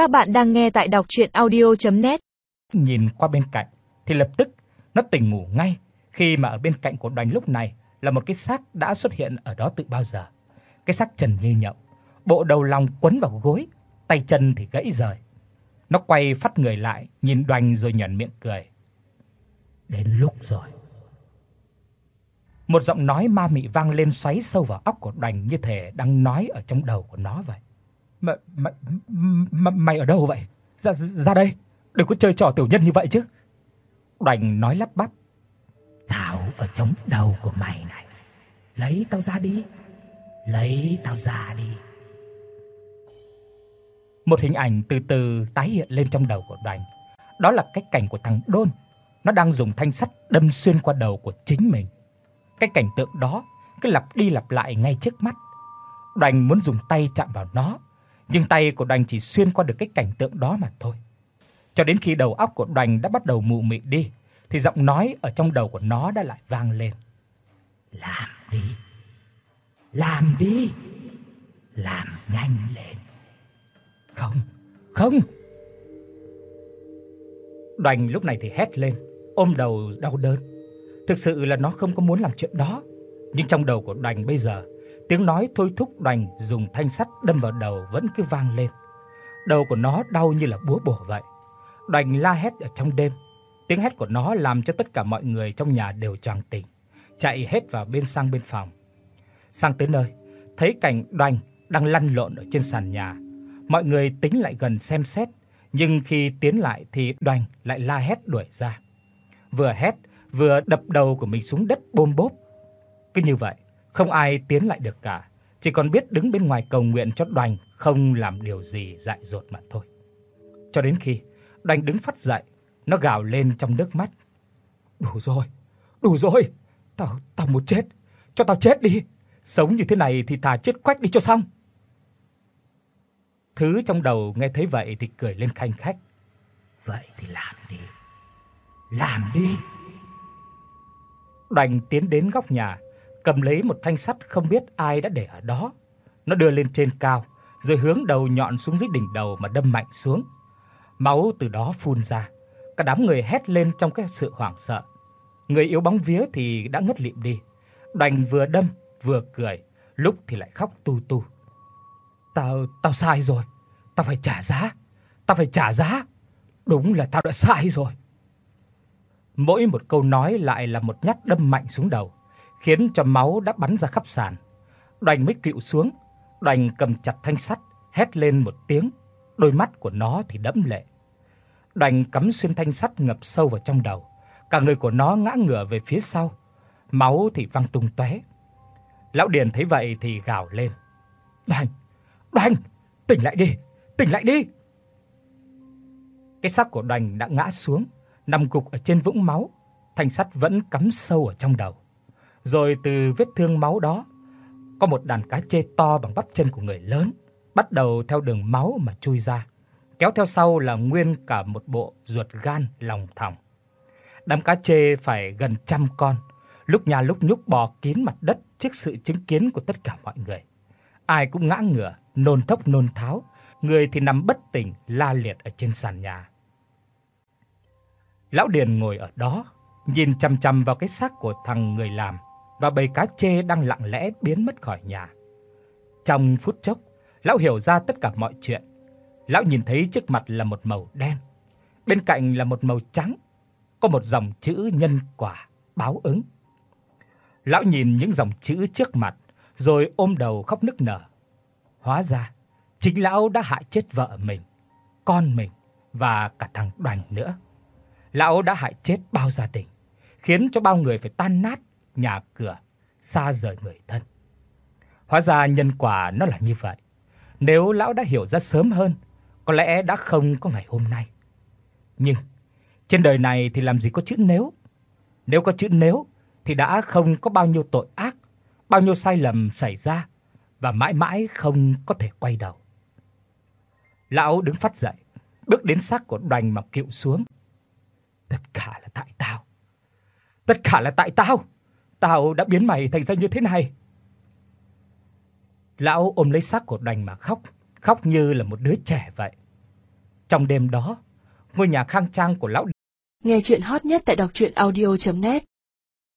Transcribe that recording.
Các bạn đang nghe tại đọc audio net Nhìn qua bên cạnh thì lập tức nó tỉnh ngủ ngay, khi mà ở bên cạnh của Đoành lúc này là một cái xác đã xuất hiện ở đó từ bao giờ. Cái xác trần như nhộng, bộ đầu lòng quấn vào gối, tay chân thì gãy rời. Nó quay phát người lại, nhìn Đoành rồi nhếch miệng cười. Đến lúc rồi. Một giọng nói ma mị vang lên xoáy sâu vào óc của Đoành như thể đang nói ở trong đầu của nó vậy. "Mày mày mày, mày ở đâu vậy? Ra ra đây, đừng có chơi trò tiểu nhân như vậy chứ." Đoành nói lắp bắp. "Tao ở trong đầu của mày này. Lấy tao ra đi. Lấy tao ra đi." Một hình ảnh từ từ tái hiện lên trong đầu của Đoành. Đó là cái cảnh của thằng Đôn, nó đang dùng thanh sắt đâm xuyên qua đầu của chính mình. Cái cảnh tượng đó cứ lặp đi lặp lại ngay trước mắt. Đoành muốn dùng tay chạm vào nó, nhưng tay của Đoành chỉ xuyên qua được cái cảnh tượng đó mà thôi. Cho đến khi đầu óc của Đoành đã bắt đầu mụ mị đi, thì giọng nói ở trong đầu của nó đã lại vang lên. Làm đi. Làm đi. Làm nhanh lên. Không, không. Đoành lúc này thì hét lên, ôm đầu đau đớn. Thực sự là nó không có muốn làm chuyện đó, nhưng trong đầu của Đoành bây giờ, tiếng nói thôi thúc Đoành dùng thanh sắt đâm vào đầu vẫn cứ vang lên. Đầu của nó đau như là búa bổ vậy. Đoành la hét ở trong đêm. Tiếng hét của nó làm cho tất cả mọi người trong nhà đều choàng tỉnh, chạy hết vào bên sang bên phòng. Sang tới nơi, thấy cảnh Đoành đang lăn lộn ở trên sàn nhà. Mọi người tính lại gần xem xét, nhưng khi tiến lại thì Đoành lại la hét đuổi ra. Vừa hét, vừa đập đầu của mình xuống đất bôm bốp. Cứ như vậy, không ai tiến lại được cả, chỉ còn biết đứng bên ngoài cầu nguyện cho Đoành không làm điều gì dại dột mà thôi. Cho đến khi Đoành đứng phát dậy, nó gào lên trong nước mắt. "Đủ rồi, đủ rồi, tao tao muốn chết, cho tao chết đi, sống như thế này thì thà chết quách đi cho xong." Thứ trong đầu nghe thấy vậy thì cười lên khanh khách. "Vậy thì làm đi. Làm đi." Đoành tiến đến góc nhà, cầm lấy một thanh sắt không biết ai đã để ở đó. Nó đưa lên trên cao, rồi hướng đầu nhọn xuống dưới đỉnh đầu mà đâm mạnh xuống. Máu từ đó phun ra, cả đám người hét lên trong cái sự hoảng sợ. Người yếu bóng vía thì đã ngất lịm đi. Đoành vừa đâm vừa cười, lúc thì lại khóc tu tu. Tao tao sai rồi, tao phải trả giá, tao phải trả giá. Đúng là tao đã sai rồi. Mỗi một câu nói lại là một nhát đâm mạnh xuống đầu, khiến cho máu đã bắn ra khắp sàn. Đoành mới Cựu xuống, Đoành cầm chặt thanh sắt, hét lên một tiếng, đôi mắt của nó thì đẫm lệ. Đoành cắm xuyên thanh sắt ngập sâu vào trong đầu, cả người của nó ngã ngửa về phía sau, máu thì văng tung tóe. Lão Điền thấy vậy thì gào lên. "Đoành, Đoành, tỉnh lại đi, tỉnh lại đi." Cái xác của Đoành đã ngã xuống, nằm gục ở trên vũng máu, thanh sắt vẫn cắm sâu ở trong đầu. Rồi từ vết thương máu đó, có một đàn cá chê to bằng bắp chân của người lớn, bắt đầu theo đường máu mà chui ra. Kéo theo sau là nguyên cả một bộ ruột gan lòng thòng. Đám cá chê phải gần trăm con, lúc nhà lúc nhúc bò kín mặt đất trước sự chứng kiến của tất cả mọi người. Ai cũng ngã ngửa, nôn thốc nôn tháo, người thì nằm bất tỉnh la liệt ở trên sàn nhà. Lão Điền ngồi ở đó, nhìn chằm chằm vào cái xác của thằng người làm và bầy cá trê đang lặng lẽ biến mất khỏi nhà. Trong phút chốc, lão hiểu ra tất cả mọi chuyện. Lão nhìn thấy trước mặt là một màu đen, bên cạnh là một màu trắng, có một dòng chữ nhân quả báo ứng. Lão nhìn những dòng chữ trước mặt rồi ôm đầu khóc nức nở. Hóa ra, chính lão đã hại chết vợ mình, con mình và cả thằng Đoành nữa. Lão đã hại chết bao gia đình, khiến cho bao người phải tan nát nhà cửa, xa rời người thân. Hóa ra nhân quả nó là như vậy. Nếu lão đã hiểu ra sớm hơn, có lẽ đã không có ngày hôm nay. Nhưng trên đời này thì làm gì có chữ nếu. Nếu có chữ nếu thì đã không có bao nhiêu tội ác, bao nhiêu sai lầm xảy ra và mãi mãi không có thể quay đầu. Lão đứng phát dậy, bước đến xác của Đoành mà kiệu xuống. Tất cả là tại tao. Tất cả là tại tao. Tao đã biến mày thành ra như thế này. Lão ôm lấy xác của đành mà khóc, khóc như là một đứa trẻ vậy. Trong đêm đó, ngôi nhà khang trang của lão Nghe truyện hot nhất tại doctruyenaudio.net